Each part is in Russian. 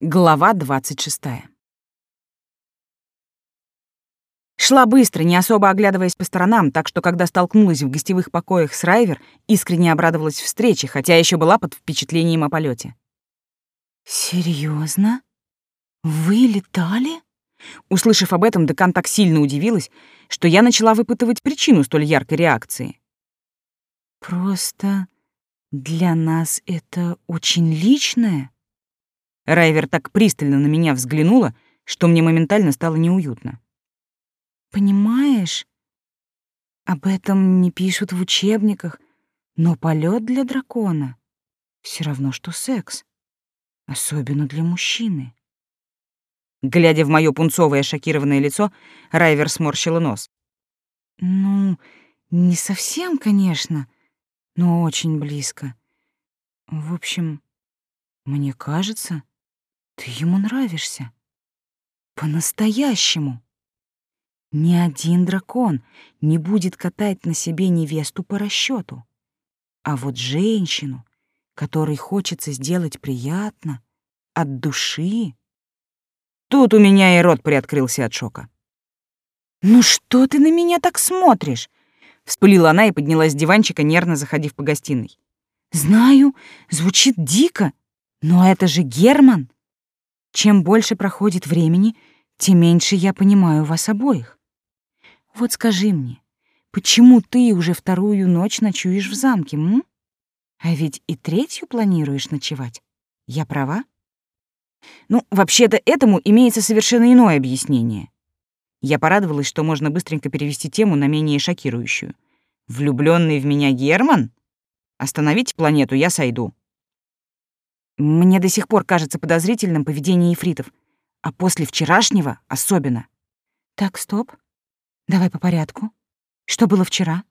Глава 26. Шла быстро, не особо оглядываясь по сторонам, так что когда столкнулась в гостевых покоях с Райвер, искренне обрадовалась встрече, хотя еще была под впечатлением о полете. Серьезно? Вы летали? Услышав об этом, декан так сильно удивилась, что я начала выпытывать причину столь яркой реакции. Просто для нас это очень личное. Райвер так пристально на меня взглянула, что мне моментально стало неуютно. Понимаешь, об этом не пишут в учебниках, но полет для дракона все равно, что секс, особенно для мужчины. Глядя в моё пунцовое шокированное лицо, Райвер сморщила нос. Ну, не совсем, конечно, но очень близко. В общем, мне кажется, ты ему нравишься. По-настоящему. Ни один дракон не будет катать на себе невесту по расчету. А вот женщину, которой хочется сделать приятно, от души... Тут у меня и рот приоткрылся от шока. «Ну что ты на меня так смотришь?» Вспылила она и поднялась с диванчика, нервно заходив по гостиной. «Знаю, звучит дико, но это же Герман. Чем больше проходит времени, тем меньше я понимаю вас обоих. Вот скажи мне, почему ты уже вторую ночь ночуешь в замке, м? А ведь и третью планируешь ночевать. Я права? Ну, вообще-то этому имеется совершенно иное объяснение. Я порадовалась, что можно быстренько перевести тему на менее шокирующую. Влюбленный в меня Герман? Остановите планету, я сойду. Мне до сих пор кажется подозрительным поведение ефритов, а после вчерашнего особенно. Так, стоп. Давай по порядку. Что было вчера?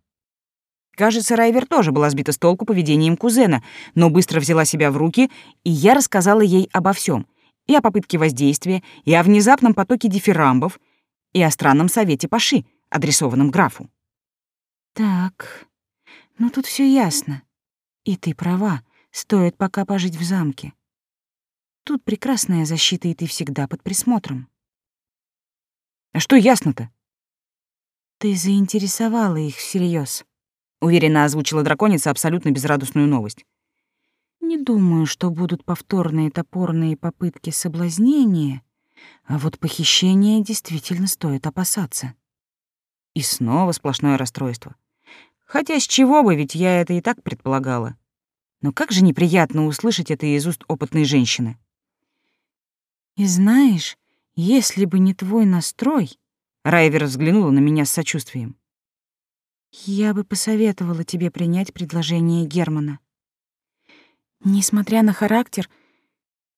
Кажется, Райвер тоже была сбита с толку поведением кузена, но быстро взяла себя в руки, и я рассказала ей обо всем: и о попытке воздействия, и о внезапном потоке дифирамбов, и о странном совете Паши, адресованном графу. Так, ну тут все ясно. И ты права. Стоит пока пожить в замке. Тут прекрасная защита, и ты всегда под присмотром. А что ясно-то? Ты заинтересовала их всерьез. Уверенно озвучила драконица абсолютно безрадостную новость. Не думаю, что будут повторные топорные попытки соблазнения, а вот похищение действительно стоит опасаться. И снова сплошное расстройство. Хотя с чего бы, ведь я это и так предполагала. Но как же неприятно услышать это из уст опытной женщины. И знаешь, если бы не твой настрой, Райвер взглянула на меня с сочувствием. Я бы посоветовала тебе принять предложение Германа. Несмотря на характер,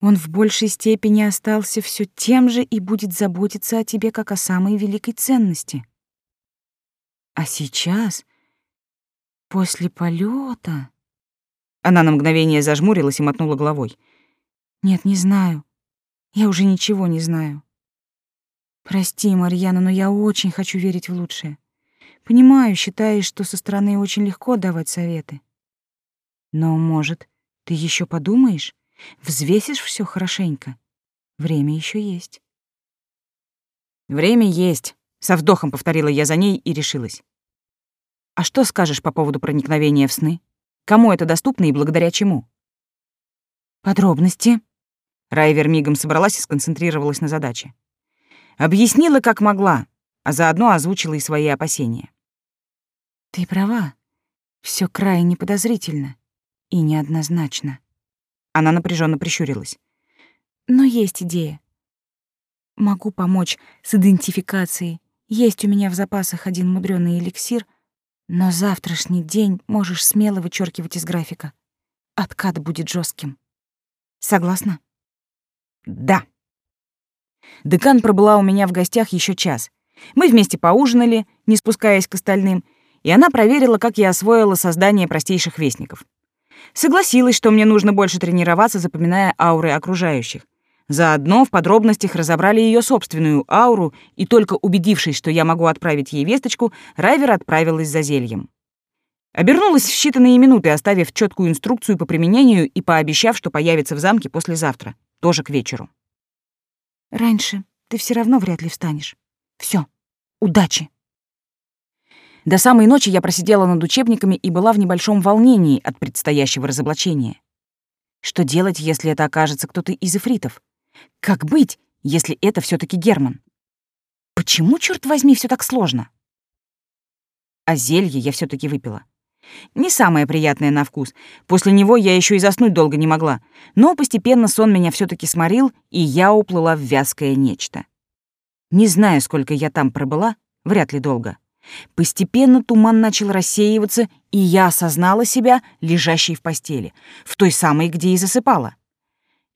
он в большей степени остался все тем же и будет заботиться о тебе как о самой великой ценности. А сейчас, после полета, она на мгновение зажмурилась и мотнула головой. «Нет, не знаю. Я уже ничего не знаю. Прости, Марьяна, но я очень хочу верить в лучшее. Понимаю, считаешь, что со стороны очень легко давать советы. Но, может, ты еще подумаешь, взвесишь все хорошенько? Время еще есть». «Время есть», — со вдохом повторила я за ней и решилась. «А что скажешь по поводу проникновения в сны?» Кому это доступно и благодаря чему? Подробности. Райвер мигом собралась и сконцентрировалась на задаче. Объяснила, как могла, а заодно озвучила и свои опасения. Ты права. Все крайне подозрительно и неоднозначно. Она напряженно прищурилась. Но есть идея. Могу помочь с идентификацией. Есть у меня в запасах один мудрёный эликсир — но завтрашний день можешь смело вычеркивать из графика. Откат будет жестким. Согласна? Да. Декан пробыла у меня в гостях еще час. Мы вместе поужинали, не спускаясь к остальным, и она проверила, как я освоила создание простейших вестников. Согласилась, что мне нужно больше тренироваться, запоминая ауры окружающих. Заодно в подробностях разобрали ее собственную ауру, и только убедившись, что я могу отправить ей весточку, Райвер отправилась за зельем. Обернулась в считанные минуты, оставив четкую инструкцию по применению и пообещав, что появится в замке послезавтра, тоже к вечеру. Раньше ты все равно вряд ли встанешь. Все, удачи. До самой ночи я просидела над учебниками и была в небольшом волнении от предстоящего разоблачения. Что делать, если это окажется кто-то из эфритов? Как быть, если это все таки Герман? Почему, черт возьми, все так сложно? А зелье я все таки выпила. Не самое приятное на вкус. После него я еще и заснуть долго не могла. Но постепенно сон меня все таки сморил, и я уплыла в вязкое нечто. Не знаю, сколько я там пробыла, вряд ли долго. Постепенно туман начал рассеиваться, и я осознала себя лежащей в постели, в той самой, где и засыпала.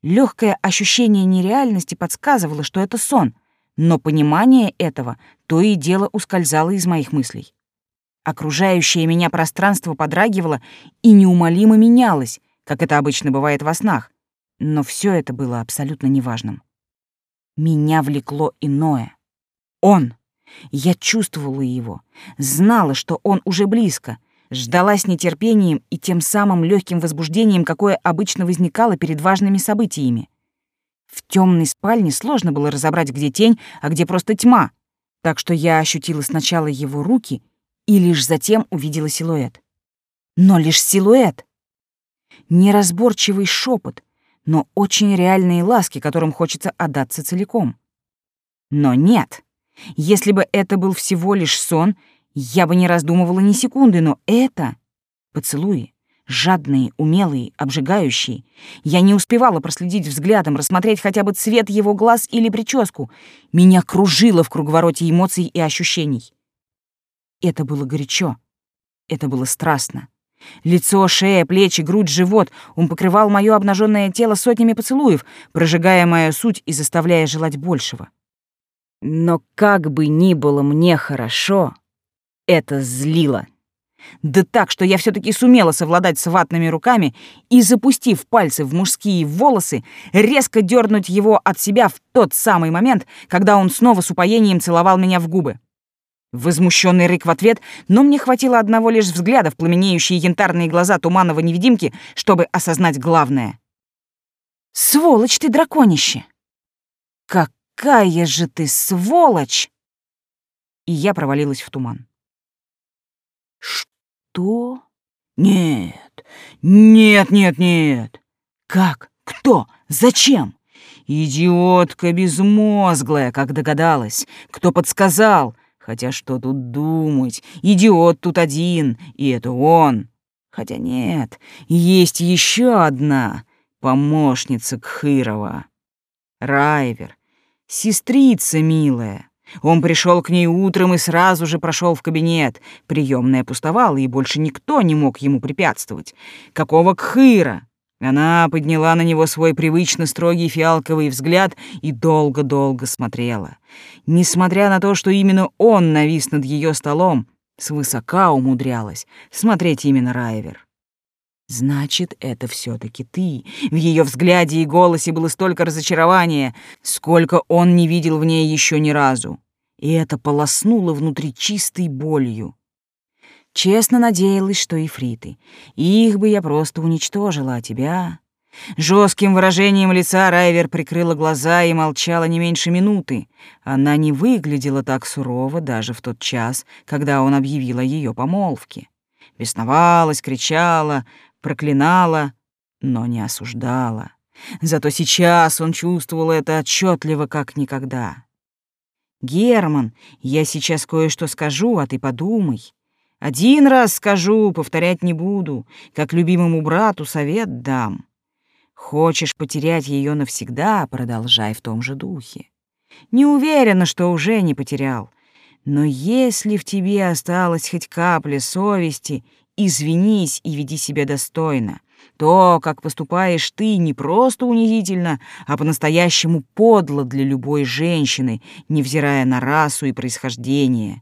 Легкое ощущение нереальности подсказывало, что это сон, но понимание этого то и дело ускользало из моих мыслей. Окружающее меня пространство подрагивало и неумолимо менялось, как это обычно бывает во снах, но все это было абсолютно неважным. Меня влекло иное. Он. Я чувствовала его, знала, что он уже близко, ждала с нетерпением и тем самым легким возбуждением, какое обычно возникало перед важными событиями. В темной спальне сложно было разобрать, где тень, а где просто тьма, так что я ощутила сначала его руки и лишь затем увидела силуэт. Но лишь силуэт. Неразборчивый шепот, но очень реальные ласки, которым хочется отдаться целиком. Но нет. Если бы это был всего лишь сон, я бы не раздумывала ни секунды, но это — поцелуи, жадные, умелые, обжигающие. Я не успевала проследить взглядом, рассмотреть хотя бы цвет его глаз или прическу. Меня кружило в круговороте эмоций и ощущений. Это было горячо, это было страстно. Лицо, шея, плечи, грудь, живот. Он покрывал мое обнаженное тело сотнями поцелуев, прожигая мою суть и заставляя желать большего. Но как бы ни было мне хорошо, это злило. Да так, что я все таки сумела совладать с ватными руками и, запустив пальцы в мужские волосы, резко дернуть его от себя в тот самый момент, когда он снова с упоением целовал меня в губы. Возмущенный рык в ответ, но мне хватило одного лишь взгляда в пламенеющие янтарные глаза туманного невидимки, чтобы осознать главное. «Сволочь ты, драконище!» «Как какая же ты сволочь!» И я провалилась в туман. «Что? Нет, нет, нет, нет! Как? Кто? Зачем? Идиотка безмозглая, как догадалась. Кто подсказал? Хотя что тут думать? Идиот тут один, и это он. Хотя нет, есть еще одна помощница Кхырова. Райвер, Сестрица милая. Он пришел к ней утром и сразу же прошел в кабинет. Приемная пустовала, и больше никто не мог ему препятствовать. Какого кхыра? Она подняла на него свой привычно строгий фиалковый взгляд и долго-долго смотрела. Несмотря на то, что именно он навис над ее столом, свысока умудрялась смотреть именно Райвер. Значит, это все таки ты. В ее взгляде и голосе было столько разочарования, сколько он не видел в ней еще ни разу. И это полоснуло внутри чистой болью. Честно надеялась, что ифриты. Их бы я просто уничтожила, а тебя... Жестким выражением лица Райвер прикрыла глаза и молчала не меньше минуты. Она не выглядела так сурово даже в тот час, когда он объявил о ее помолвке. Бесновалась, кричала, проклинала, но не осуждала. Зато сейчас он чувствовал это отчетливо, как никогда. «Герман, я сейчас кое-что скажу, а ты подумай. Один раз скажу, повторять не буду, как любимому брату совет дам. Хочешь потерять ее навсегда, продолжай в том же духе. Не уверена, что уже не потерял. Но если в тебе осталась хоть капля совести Извинись и веди себя достойно. То, как поступаешь ты, не просто унизительно, а по-настоящему подло для любой женщины, невзирая на расу и происхождение.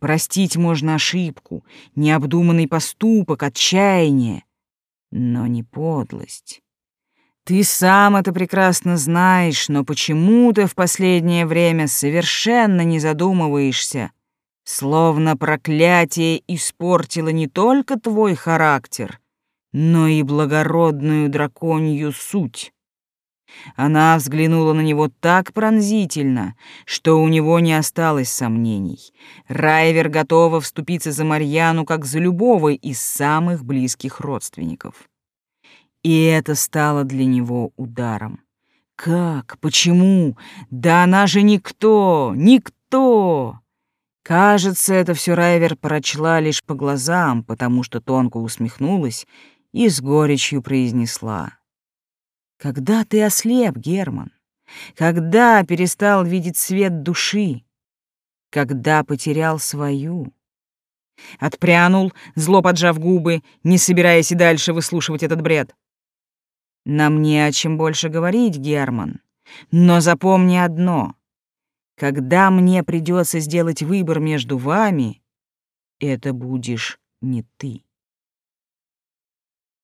Простить можно ошибку, необдуманный поступок, отчаяние, но не подлость. Ты сам это прекрасно знаешь, но почему-то в последнее время совершенно не задумываешься — Словно проклятие испортило не только твой характер, но и благородную драконью суть. Она взглянула на него так пронзительно, что у него не осталось сомнений. Райвер готова вступиться за Марьяну как за любого из самых близких родственников. И это стало для него ударом. Как? Почему? Да она же никто, никто! Кажется, это все Райвер прочла лишь по глазам, потому что тонко усмехнулась и с горечью произнесла. Когда ты ослеп, Герман? Когда перестал видеть свет души? Когда потерял свою? Отпрянул, зло поджав губы, не собираясь и дальше выслушивать этот бред. Нам не о чем больше говорить, Герман. Но запомни одно. Когда мне придется сделать выбор между вами, это будешь не ты.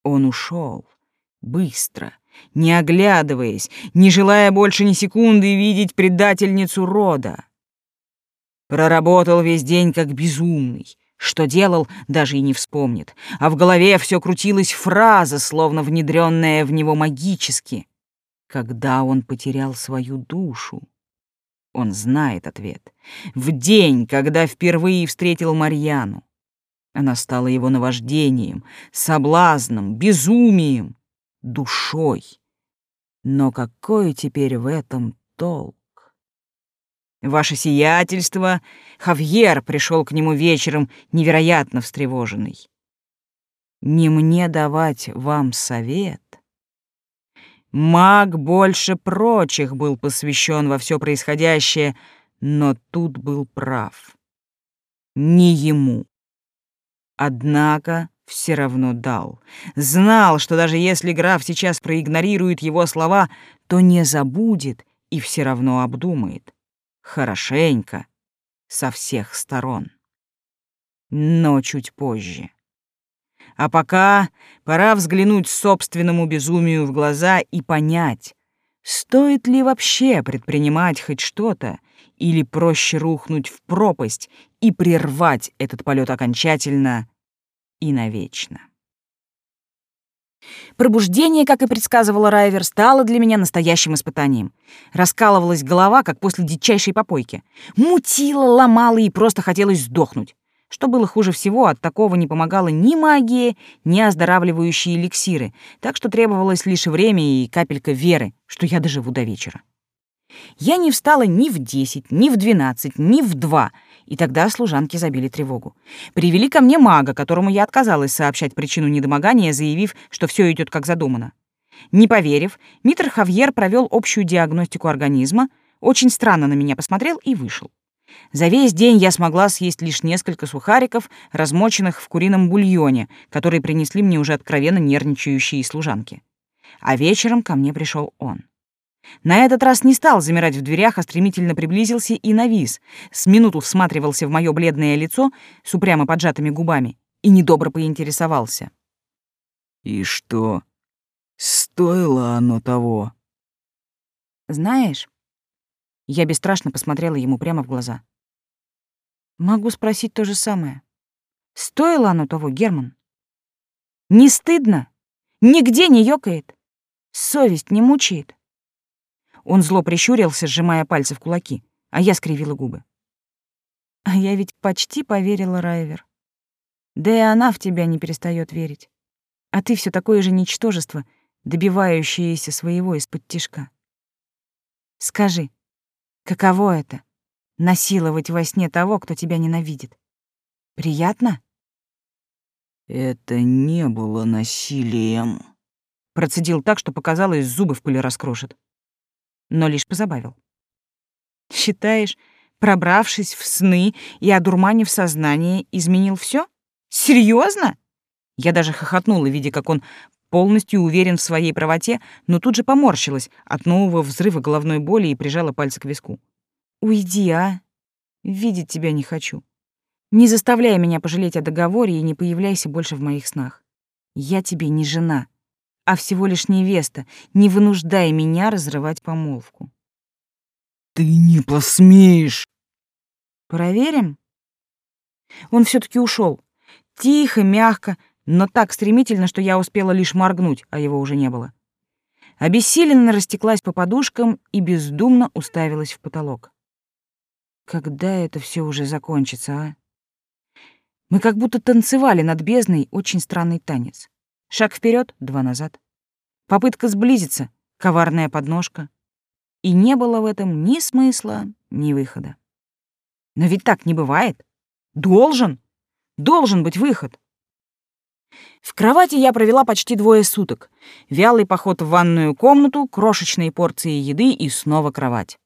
Он ушел быстро, не оглядываясь, не желая больше ни секунды видеть предательницу рода. Проработал весь день как безумный. Что делал, даже и не вспомнит. А в голове все крутилась фраза, словно внедренная в него магически. Когда он потерял свою душу? Он знает ответ. В день, когда впервые встретил Марьяну. Она стала его наваждением, соблазном, безумием душой. Но какой теперь в этом толк? Ваше сиятельство, Хавьер пришел к нему вечером, невероятно встревоженный. Не мне давать вам совет. Маг больше прочих был посвящен во все происходящее, но тут был прав. Не ему. Однако все равно дал. Знал, что даже если граф сейчас проигнорирует его слова, то не забудет и все равно обдумает. Хорошенько, со всех сторон. Но чуть позже. А пока пора взглянуть собственному безумию в глаза и понять, стоит ли вообще предпринимать хоть что-то, или проще рухнуть в пропасть и прервать этот полет окончательно и навечно. Пробуждение, как и предсказывала Райвер, стало для меня настоящим испытанием. Раскалывалась голова, как после дичайшей попойки. Мутила, ломала и просто хотелось сдохнуть. Что было хуже всего, от такого не помогала ни магия, ни оздоравливающие эликсиры, так что требовалось лишь время и капелька веры, что я доживу до вечера. Я не встала ни в десять, ни в двенадцать, ни в два, и тогда служанки забили тревогу. Привели ко мне мага, которому я отказалась сообщать причину недомогания, заявив, что все идет как задумано. Не поверив, Митр Хавьер провел общую диагностику организма, очень странно на меня посмотрел и вышел. За весь день я смогла съесть лишь несколько сухариков, размоченных в курином бульоне, которые принесли мне уже откровенно нервничающие служанки. А вечером ко мне пришел он. На этот раз не стал замирать в дверях, а стремительно приблизился и навис, с минуту всматривался в мое бледное лицо с упрямо поджатыми губами и недобро поинтересовался. «И что? Стоило оно того?» «Знаешь...» Я бесстрашно посмотрела ему прямо в глаза. «Могу спросить то же самое. Стоило оно того, Герман? Не стыдно? Нигде не ёкает? Совесть не мучает?» Он зло прищурился, сжимая пальцы в кулаки, а я скривила губы. А я ведь почти поверила Райвер. Да и она в тебя не перестает верить. А ты все такое же ничтожество, добивающееся своего из-под тишка. Скажи, каково это — насиловать во сне того, кто тебя ненавидит? Приятно? Это не было насилием. Процедил так, что показалось, зубы в пыли раскрошит но лишь позабавил. «Считаешь, пробравшись в сны и одурманив сознание, изменил все? Серьезно? Я даже хохотнула, видя, как он полностью уверен в своей правоте, но тут же поморщилась от нового взрыва головной боли и прижала пальцы к виску. «Уйди, а! Видеть тебя не хочу. Не заставляй меня пожалеть о договоре и не появляйся больше в моих снах. Я тебе не жена, а всего лишь невеста, не вынуждай меня разрывать помолвку. Ты не посмеешь. Проверим? Он все таки ушел, Тихо, мягко, но так стремительно, что я успела лишь моргнуть, а его уже не было. Обессиленно растеклась по подушкам и бездумно уставилась в потолок. Когда это все уже закончится, а? Мы как будто танцевали над бездной очень странный танец. Шаг вперед, два назад. Попытка сблизиться, коварная подножка. И не было в этом ни смысла, ни выхода. Но ведь так не бывает. Должен. Должен быть выход. В кровати я провела почти двое суток. Вялый поход в ванную комнату, крошечные порции еды и снова кровать.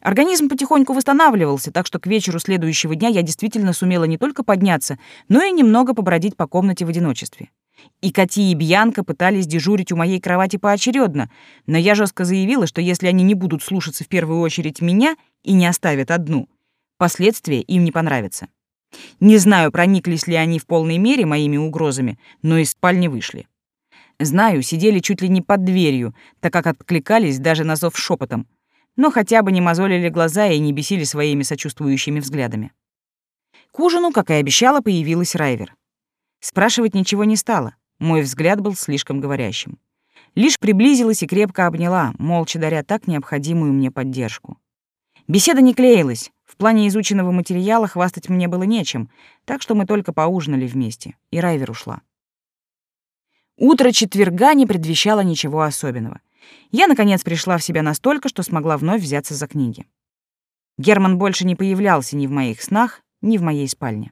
Организм потихоньку восстанавливался, так что к вечеру следующего дня я действительно сумела не только подняться, но и немного побродить по комнате в одиночестве. И Кати и Бьянка пытались дежурить у моей кровати поочередно, но я жестко заявила, что если они не будут слушаться в первую очередь меня и не оставят одну, последствия им не понравятся. Не знаю, прониклись ли они в полной мере моими угрозами, но из спальни вышли. Знаю, сидели чуть ли не под дверью, так как откликались даже на зов шепотом, но хотя бы не мозолили глаза и не бесили своими сочувствующими взглядами. К ужину, как и обещала, появилась Райвер. Спрашивать ничего не стала, мой взгляд был слишком говорящим. Лишь приблизилась и крепко обняла, молча даря так необходимую мне поддержку. Беседа не клеилась, в плане изученного материала хвастать мне было нечем, так что мы только поужинали вместе, и Райвер ушла. Утро четверга не предвещало ничего особенного. Я, наконец, пришла в себя настолько, что смогла вновь взяться за книги. Герман больше не появлялся ни в моих снах, ни в моей спальне.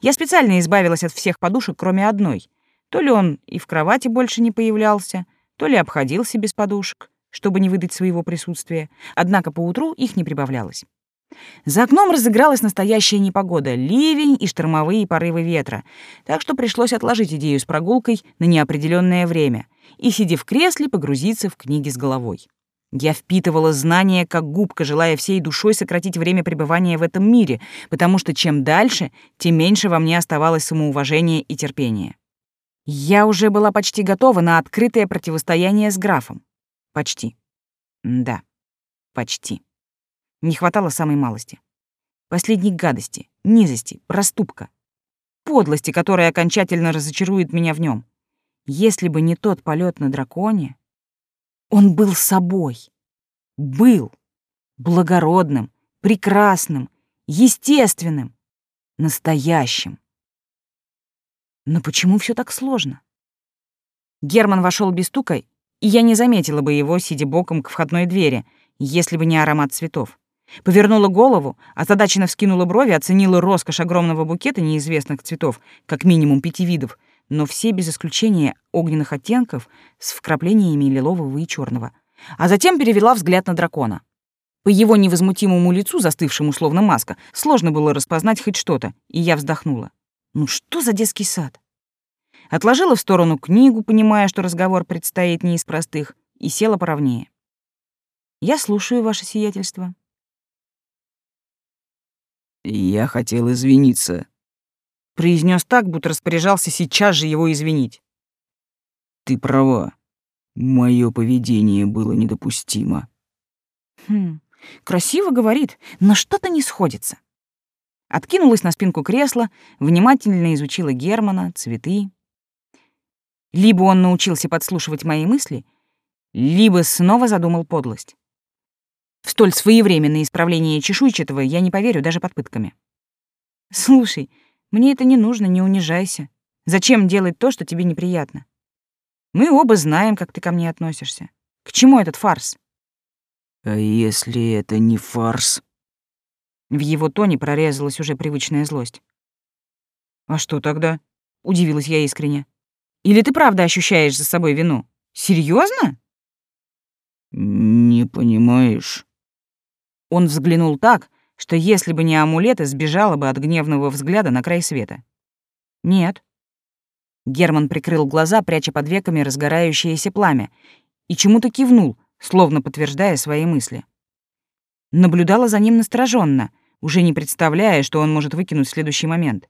Я специально избавилась от всех подушек, кроме одной. То ли он и в кровати больше не появлялся, то ли обходился без подушек, чтобы не выдать своего присутствия, однако поутру их не прибавлялось. За окном разыгралась настоящая непогода, ливень и штормовые порывы ветра, так что пришлось отложить идею с прогулкой на неопределенное время и, сидя в кресле, погрузиться в книги с головой. Я впитывала знания как губка, желая всей душой сократить время пребывания в этом мире, потому что чем дальше, тем меньше во мне оставалось самоуважения и терпения. Я уже была почти готова на открытое противостояние с графом. Почти. Да, почти. Не хватало самой малости. Последней гадости, низости, проступка. Подлости, которая окончательно разочарует меня в нем. Если бы не тот полет на драконе... Он был собой. Был. Благородным, прекрасным, естественным, настоящим. Но почему все так сложно? Герман вошел без стука, и я не заметила бы его, сидя боком к входной двери, если бы не аромат цветов. Повернула голову, озадаченно вскинула брови, оценила роскошь огромного букета неизвестных цветов, как минимум пяти видов, но все без исключения огненных оттенков с вкраплениями лилового и черного. А затем перевела взгляд на дракона. По его невозмутимому лицу, застывшему словно маска, сложно было распознать хоть что-то, и я вздохнула. Ну что за детский сад? Отложила в сторону книгу, понимая, что разговор предстоит не из простых, и села поровнее. Я слушаю ваше сиятельство. Я хотел извиниться. Произнес так, будто распоряжался сейчас же его извинить. Ты права. Мое поведение было недопустимо. Хм, красиво говорит, но что-то не сходится. Откинулась на спинку кресла, внимательно изучила Германа, цветы. Либо он научился подслушивать мои мысли, либо снова задумал подлость. В столь своевременное исправление чешуйчатого я не поверю даже под пытками. Слушай, мне это не нужно, не унижайся. Зачем делать то, что тебе неприятно? Мы оба знаем, как ты ко мне относишься. К чему этот фарс? А если это не фарс? В его тоне прорезалась уже привычная злость. А что тогда? Удивилась я искренне. Или ты правда ощущаешь за собой вину? Серьезно? Не понимаешь. Он взглянул так, что если бы не амулеты, сбежала бы от гневного взгляда на край света. «Нет». Герман прикрыл глаза, пряча под веками разгорающееся пламя, и чему-то кивнул, словно подтверждая свои мысли. Наблюдала за ним настороженно, уже не представляя, что он может выкинуть в следующий момент.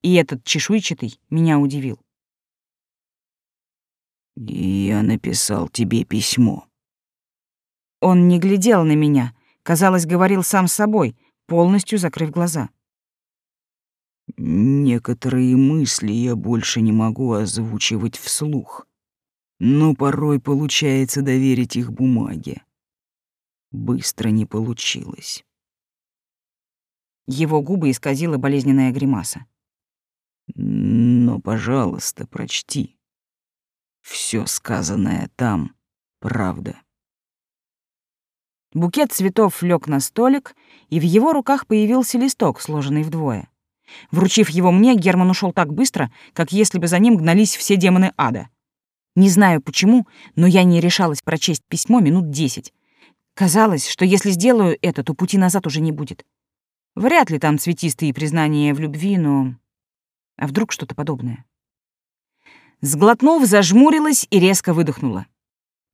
И этот чешуйчатый меня удивил. «Я написал тебе письмо». Он не глядел на меня, казалось, говорил сам с собой, полностью закрыв глаза. Некоторые мысли я больше не могу озвучивать вслух. но порой получается доверить их бумаге. Быстро не получилось. Его губы исказила болезненная гримаса. Но, пожалуйста, прочти. Все сказанное там — правда. Букет цветов лег на столик, и в его руках появился листок, сложенный вдвое. Вручив его мне, Герман ушел так быстро, как если бы за ним гнались все демоны ада. Не знаю почему, но я не решалась прочесть письмо минут десять. Казалось, что если сделаю это, то пути назад уже не будет. Вряд ли там цветистые признания в любви, но... А вдруг что-то подобное? Сглотнув, зажмурилась и резко выдохнула.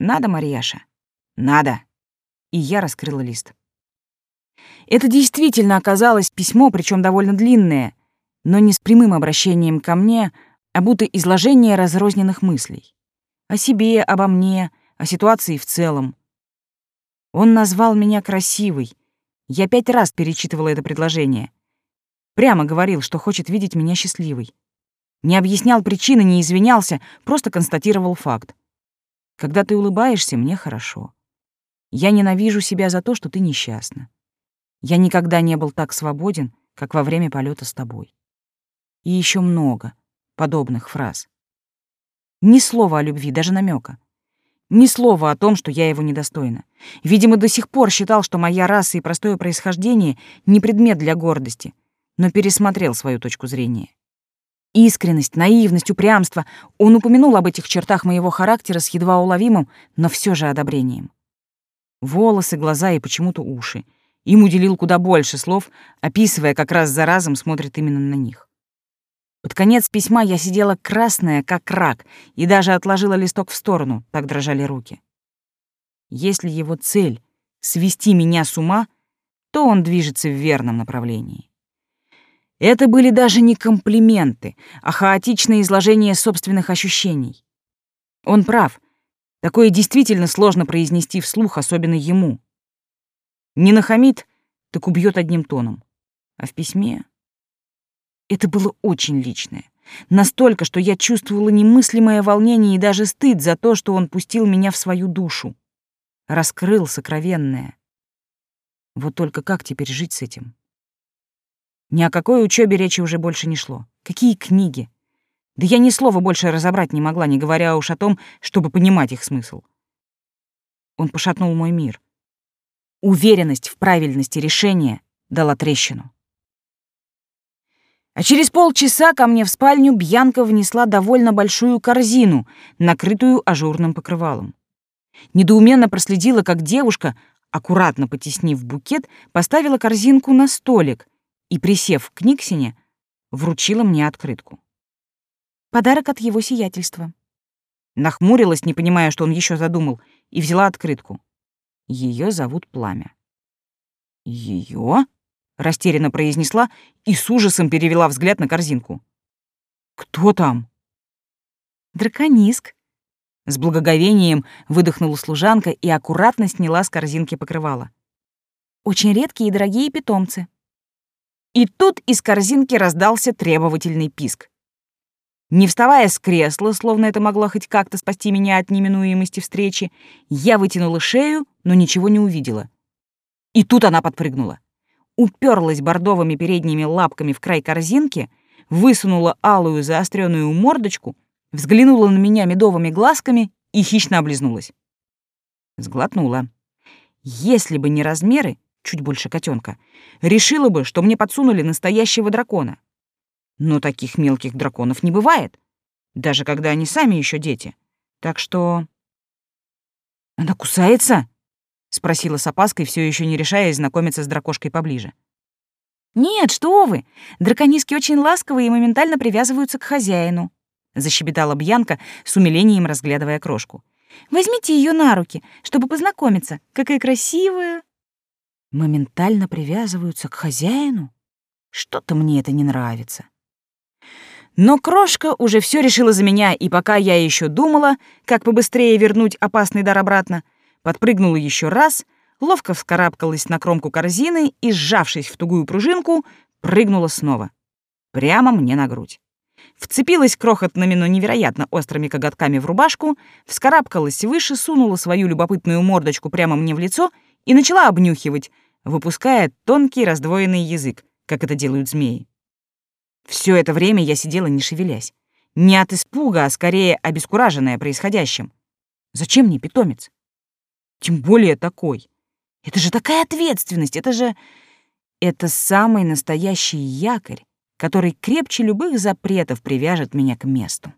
«Надо, Марияша, надо!» И я раскрыла лист. Это действительно оказалось письмо, причем довольно длинное, но не с прямым обращением ко мне, а будто изложение разрозненных мыслей. О себе, обо мне, о ситуации в целом. Он назвал меня красивой. Я пять раз перечитывала это предложение. Прямо говорил, что хочет видеть меня счастливой. Не объяснял причины, не извинялся, просто констатировал факт. Когда ты улыбаешься, мне хорошо. Я ненавижу себя за то, что ты несчастна. Я никогда не был так свободен, как во время полета с тобой. И еще много подобных фраз. Ни слова о любви, даже намека. Ни слова о том, что я его недостойна. Видимо, до сих пор считал, что моя раса и простое происхождение не предмет для гордости, но пересмотрел свою точку зрения. Искренность, наивность, упрямство. Он упомянул об этих чертах моего характера с едва уловимым, но все же одобрением. Волосы, глаза и почему-то уши. Им уделил куда больше слов, описывая, как раз за разом смотрит именно на них. Под конец письма я сидела красная, как рак, и даже отложила листок в сторону, так дрожали руки. Если его цель — свести меня с ума, то он движется в верном направлении. Это были даже не комплименты, а хаотичное изложение собственных ощущений. Он прав. Такое действительно сложно произнести вслух, особенно ему. Не нахамит, так убьет одним тоном. А в письме... Это было очень личное. Настолько, что я чувствовала немыслимое волнение и даже стыд за то, что он пустил меня в свою душу. Раскрыл сокровенное. Вот только как теперь жить с этим? Ни о какой учебе речи уже больше не шло. Какие книги? Да я ни слова больше разобрать не могла, не говоря уж о том, чтобы понимать их смысл. Он пошатнул мой мир. Уверенность в правильности решения дала трещину. А через полчаса ко мне в спальню Бьянка внесла довольно большую корзину, накрытую ажурным покрывалом. Недоуменно проследила, как девушка, аккуратно потеснив букет, поставила корзинку на столик и, присев к Никсине, вручила мне открытку. Подарок от его сиятельства. Нахмурилась, не понимая, что он еще задумал, и взяла открытку. Ее зовут Пламя. Ее? растерянно произнесла и с ужасом перевела взгляд на корзинку. Кто там? Дракониск. С благоговением выдохнула служанка и аккуратно сняла с корзинки покрывало. Очень редкие и дорогие питомцы. И тут из корзинки раздался требовательный писк. Не вставая с кресла, словно это могло хоть как-то спасти меня от неминуемости встречи, я вытянула шею, но ничего не увидела. И тут она подпрыгнула. Уперлась бордовыми передними лапками в край корзинки, высунула алую заостренную мордочку, взглянула на меня медовыми глазками и хищно облизнулась. Сглотнула. Если бы не размеры, чуть больше котенка, решила бы, что мне подсунули настоящего дракона. Но таких мелких драконов не бывает, даже когда они сами еще дети. Так что... «Она кусается?» — спросила с опаской, все еще не решаясь знакомиться с дракошкой поближе. «Нет, что вы! Дракониски очень ласковые и моментально привязываются к хозяину», — защебетала Бьянка, с умилением разглядывая крошку. «Возьмите ее на руки, чтобы познакомиться. Какая красивая!» Моментально привязываются к хозяину? Что-то мне это не нравится. Но крошка уже все решила за меня, и пока я еще думала, как побыстрее вернуть опасный дар обратно, подпрыгнула еще раз, ловко вскарабкалась на кромку корзины и, сжавшись в тугую пружинку, прыгнула снова. Прямо мне на грудь. вцепилась крохотными, но невероятно острыми коготками в рубашку, вскарабкалась выше, сунула свою любопытную мордочку прямо мне в лицо и начала обнюхивать, выпуская тонкий раздвоенный язык, как это делают змеи. Все это время я сидела, не шевелясь. Не от испуга, а скорее обескураженная происходящим. Зачем мне питомец? Тем более такой. Это же такая ответственность, это же... Это самый настоящий якорь, который крепче любых запретов привяжет меня к месту.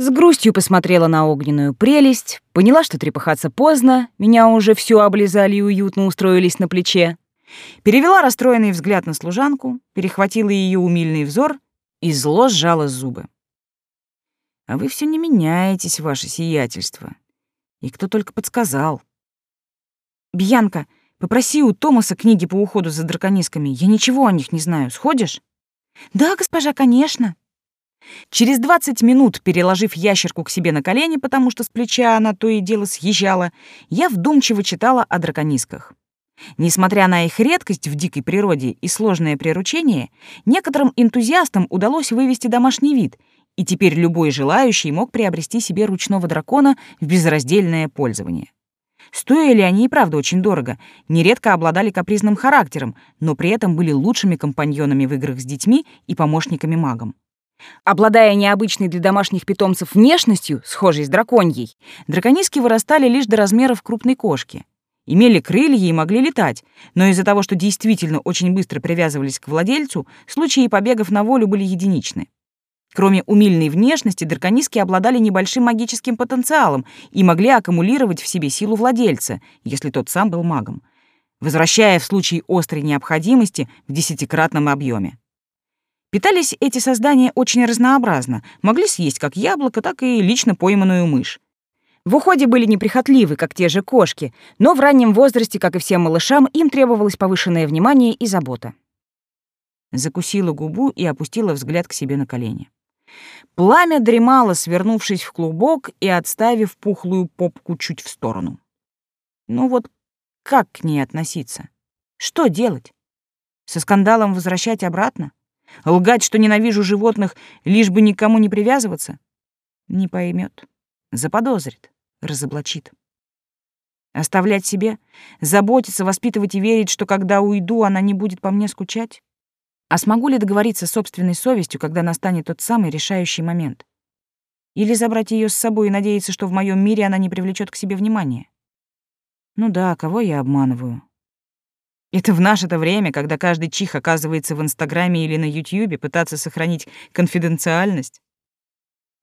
С грустью посмотрела на огненную прелесть, поняла, что трепыхаться поздно, меня уже все облизали и уютно устроились на плече. Перевела расстроенный взгляд на служанку, перехватила ее умильный взор и зло сжала зубы. «А вы все не меняетесь, ваше сиятельство. И кто только подсказал». «Бьянка, попроси у Томаса книги по уходу за драконисками. Я ничего о них не знаю. Сходишь?» «Да, госпожа, конечно». Через двадцать минут, переложив ящерку к себе на колени, потому что с плеча она то и дело съезжала, я вдумчиво читала о драконисках. Несмотря на их редкость в дикой природе и сложное приручение, некоторым энтузиастам удалось вывести домашний вид, и теперь любой желающий мог приобрести себе ручного дракона в безраздельное пользование. Стоили они и правда очень дорого, нередко обладали капризным характером, но при этом были лучшими компаньонами в играх с детьми и помощниками магам. Обладая необычной для домашних питомцев внешностью, схожей с драконьей, дракониски вырастали лишь до размеров крупной кошки — имели крылья и могли летать, но из-за того, что действительно очень быстро привязывались к владельцу, случаи побегов на волю были единичны. Кроме умильной внешности, дракониски обладали небольшим магическим потенциалом и могли аккумулировать в себе силу владельца, если тот сам был магом, возвращая в случае острой необходимости в десятикратном объеме. Питались эти создания очень разнообразно, могли съесть как яблоко, так и лично пойманную мышь. В уходе были неприхотливы, как те же кошки, но в раннем возрасте, как и всем малышам, им требовалось повышенное внимание и забота. Закусила губу и опустила взгляд к себе на колени. Пламя дремало, свернувшись в клубок и отставив пухлую попку чуть в сторону. Ну вот как к ней относиться? Что делать? Со скандалом возвращать обратно? Лгать, что ненавижу животных, лишь бы никому не привязываться? Не поймет, заподозрит разоблачит. Оставлять себе, заботиться, воспитывать и верить, что когда уйду, она не будет по мне скучать? А смогу ли договориться с собственной совестью, когда настанет тот самый решающий момент? Или забрать ее с собой и надеяться, что в моем мире она не привлечет к себе внимания? Ну да, кого я обманываю? Это в наше-то время, когда каждый чих оказывается в Инстаграме или на Ютьюбе, пытаться сохранить конфиденциальность?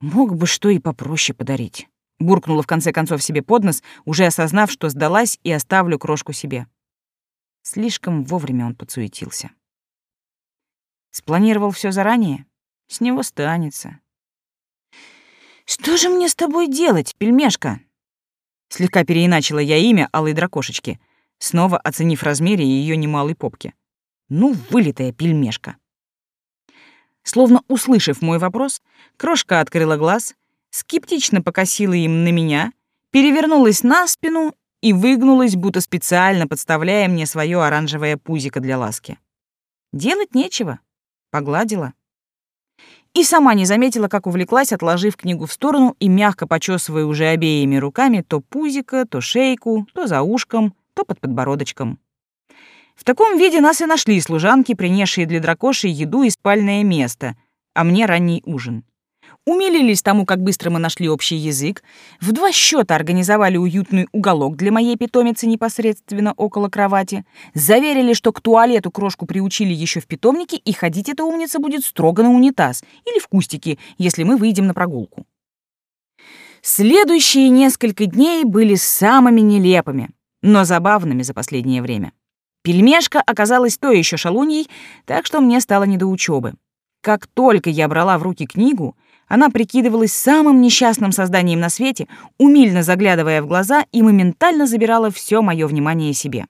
Мог бы что и попроще подарить. Буркнула в конце концов себе под нос, уже осознав, что сдалась и оставлю крошку себе. Слишком вовремя он подсуетился. Спланировал все заранее? С него станется. «Что же мне с тобой делать, пельмешка?» Слегка переиначила я имя алой дракошечки, снова оценив размере ее немалой попки. Ну, вылитая пельмешка. Словно услышав мой вопрос, крошка открыла глаз скептично покосила им на меня, перевернулась на спину и выгнулась, будто специально подставляя мне свое оранжевое пузико для ласки. Делать нечего. Погладила. И сама не заметила, как увлеклась, отложив книгу в сторону и мягко почесывая уже обеими руками то пузико, то шейку, то за ушком, то под подбородочком. В таком виде нас и нашли служанки, принесшие для дракоши еду и спальное место, а мне ранний ужин умилились тому, как быстро мы нашли общий язык, в два счета организовали уютный уголок для моей питомицы непосредственно около кровати, заверили, что к туалету крошку приучили еще в питомнике, и ходить эта умница будет строго на унитаз или в кустике, если мы выйдем на прогулку. Следующие несколько дней были самыми нелепыми, но забавными за последнее время. Пельмешка оказалась то еще шалуньей, так что мне стало не до учебы. Как только я брала в руки книгу, она прикидывалась самым несчастным созданием на свете, умильно заглядывая в глаза и моментально забирала все мое внимание себе.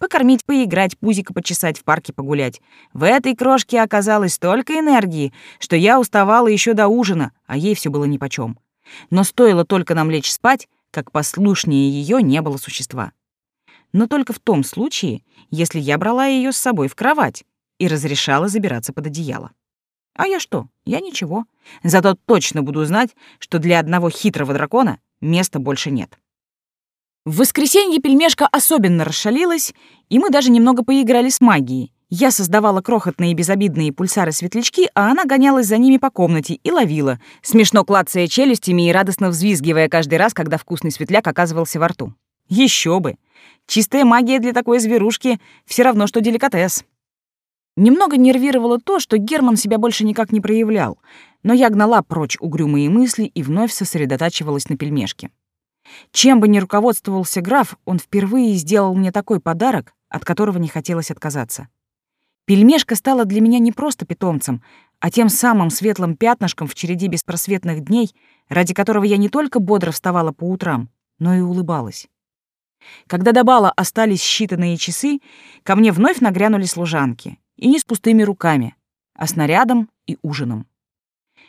Покормить, поиграть, пузико почесать, в парке погулять. В этой крошке оказалось столько энергии, что я уставала еще до ужина, а ей все было нипочем. Но стоило только нам лечь спать, как послушнее ее не было существа. Но только в том случае, если я брала ее с собой в кровать и разрешала забираться под одеяло. А я что? Я ничего. Зато точно буду знать, что для одного хитрого дракона места больше нет. В воскресенье пельмешка особенно расшалилась, и мы даже немного поиграли с магией. Я создавала крохотные безобидные пульсары-светлячки, а она гонялась за ними по комнате и ловила, смешно клацая челюстями и радостно взвизгивая каждый раз, когда вкусный светляк оказывался во рту. Еще бы! Чистая магия для такой зверушки все равно, что деликатес. Немного нервировало то, что Герман себя больше никак не проявлял, но я гнала прочь угрюмые мысли и вновь сосредотачивалась на пельмешке. Чем бы ни руководствовался граф, он впервые сделал мне такой подарок, от которого не хотелось отказаться. Пельмешка стала для меня не просто питомцем, а тем самым светлым пятнышком в череде беспросветных дней, ради которого я не только бодро вставала по утрам, но и улыбалась. Когда до бала остались считанные часы, ко мне вновь нагрянули служанки, и не с пустыми руками, а с нарядом и ужином.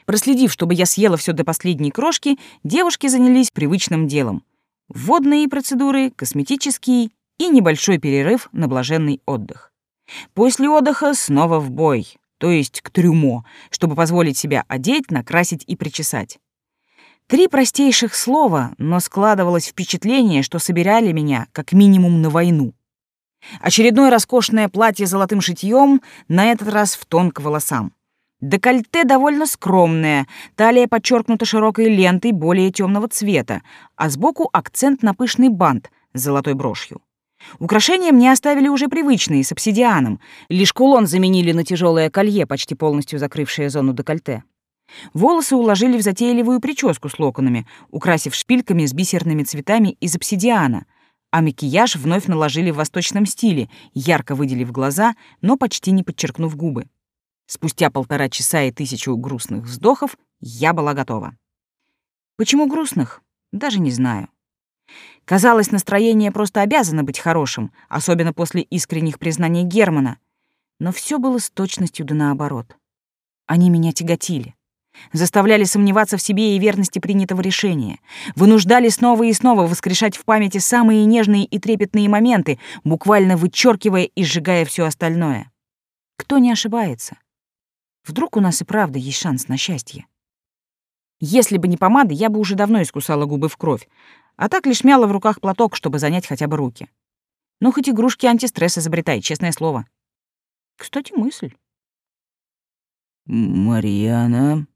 Проследив, чтобы я съела все до последней крошки, девушки занялись привычным делом. Водные процедуры, косметические и небольшой перерыв на блаженный отдых. После отдыха снова в бой, то есть к трюмо, чтобы позволить себя одеть, накрасить и причесать. Три простейших слова, но складывалось впечатление, что собирали меня как минимум на войну. Очередное роскошное платье с золотым шитьем, на этот раз в тон к волосам. Декольте довольно скромное, талия подчеркнута широкой лентой более темного цвета, а сбоку акцент на пышный бант с золотой брошью. Украшения мне оставили уже привычные, с обсидианом. Лишь кулон заменили на тяжелое колье, почти полностью закрывшее зону декольте. Волосы уложили в затейливую прическу с локонами, украсив шпильками с бисерными цветами из обсидиана, а макияж вновь наложили в восточном стиле, ярко выделив глаза, но почти не подчеркнув губы. Спустя полтора часа и тысячу грустных вздохов я была готова. Почему грустных? Даже не знаю. Казалось, настроение просто обязано быть хорошим, особенно после искренних признаний Германа. Но все было с точностью да наоборот. Они меня тяготили заставляли сомневаться в себе и верности принятого решения, вынуждали снова и снова воскрешать в памяти самые нежные и трепетные моменты, буквально вычеркивая и сжигая все остальное. Кто не ошибается? Вдруг у нас и правда есть шанс на счастье? Если бы не помада, я бы уже давно искусала губы в кровь, а так лишь мяла в руках платок, чтобы занять хотя бы руки. Ну, хоть игрушки антистресс изобретай, честное слово. Кстати, мысль. «Марьяна»,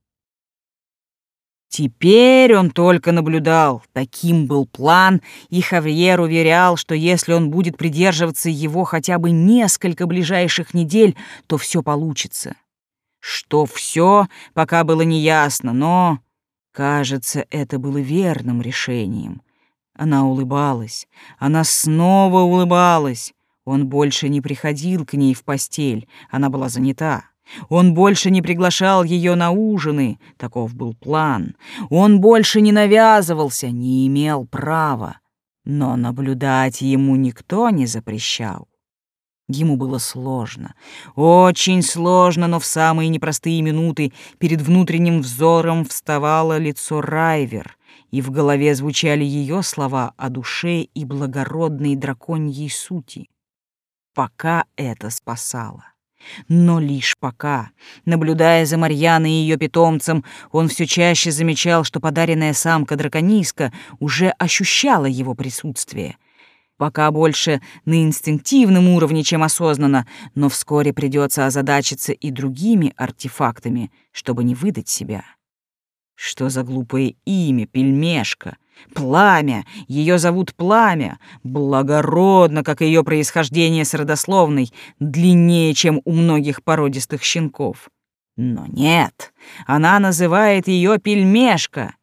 Теперь он только наблюдал. Таким был план, и Хавьер уверял, что если он будет придерживаться его хотя бы несколько ближайших недель, то все получится. Что все, пока было неясно, но, кажется, это было верным решением. Она улыбалась. Она снова улыбалась. Он больше не приходил к ней в постель. Она была занята. Он больше не приглашал ее на ужины, таков был план. Он больше не навязывался, не имел права. Но наблюдать ему никто не запрещал. Ему было сложно, очень сложно, но в самые непростые минуты перед внутренним взором вставало лицо Райвер, и в голове звучали ее слова о душе и благородной драконьей сути. Пока это спасало. Но лишь пока, наблюдая за Марьяной и ее питомцем, он все чаще замечал, что подаренная самка дракониска уже ощущала его присутствие. Пока больше на инстинктивном уровне, чем осознанно, но вскоре придется озадачиться и другими артефактами, чтобы не выдать себя. Что за глупое имя, пельмешка? Пламя! Ее зовут Пламя. Благородно, как ее происхождение с родословной, длиннее, чем у многих породистых щенков. Но нет, она называет ее Пельмешка.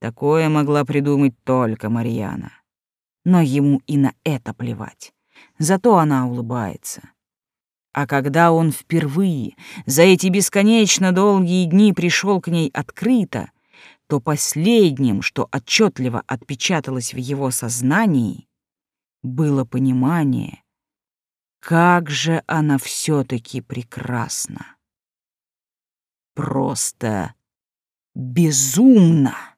Такое могла придумать только Марьяна. Но ему и на это плевать. Зато она улыбается. А когда он впервые за эти бесконечно долгие дни пришел к ней открыто, то последним, что отчетливо отпечаталось в его сознании, было понимание, как же она все таки прекрасна. Просто безумно.